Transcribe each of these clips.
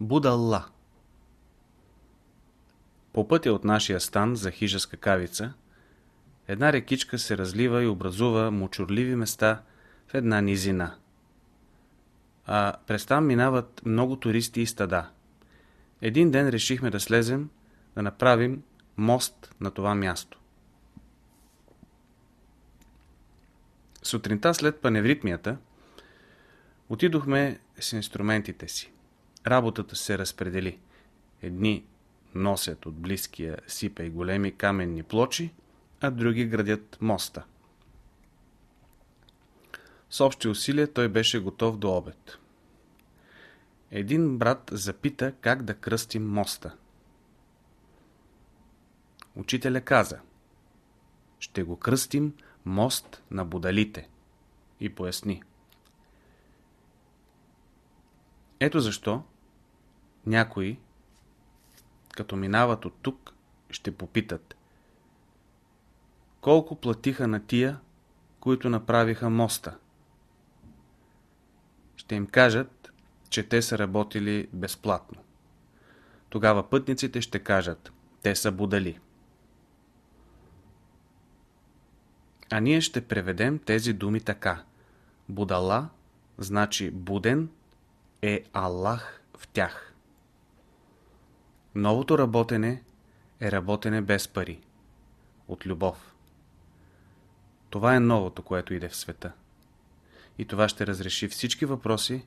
Будалла По пътя от нашия стан за хижа с една рекичка се разлива и образува мочурливи места в една низина. А през там минават много туристи и стада. Един ден решихме да слезем, да направим мост на това място. Сутринта след паневритмията отидохме с инструментите си. Работата се разпредели. Едни носят от близкия сипа и големи каменни плочи, а други градят моста. С общи усилия той беше готов до обед. Един брат запита как да кръстим моста. Учителя каза Ще го кръстим мост на будалите и поясни. Ето защо някои, като минават от тук, ще попитат колко платиха на тия, които направиха моста. Ще им кажат, че те са работили безплатно. Тогава пътниците ще кажат, те са будали. А ние ще преведем тези думи така. Будала значи буден е Аллах в тях. Новото работене е работене без пари. От любов. Това е новото, което иде в света. И това ще разреши всички въпроси,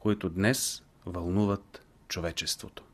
които днес вълнуват човечеството.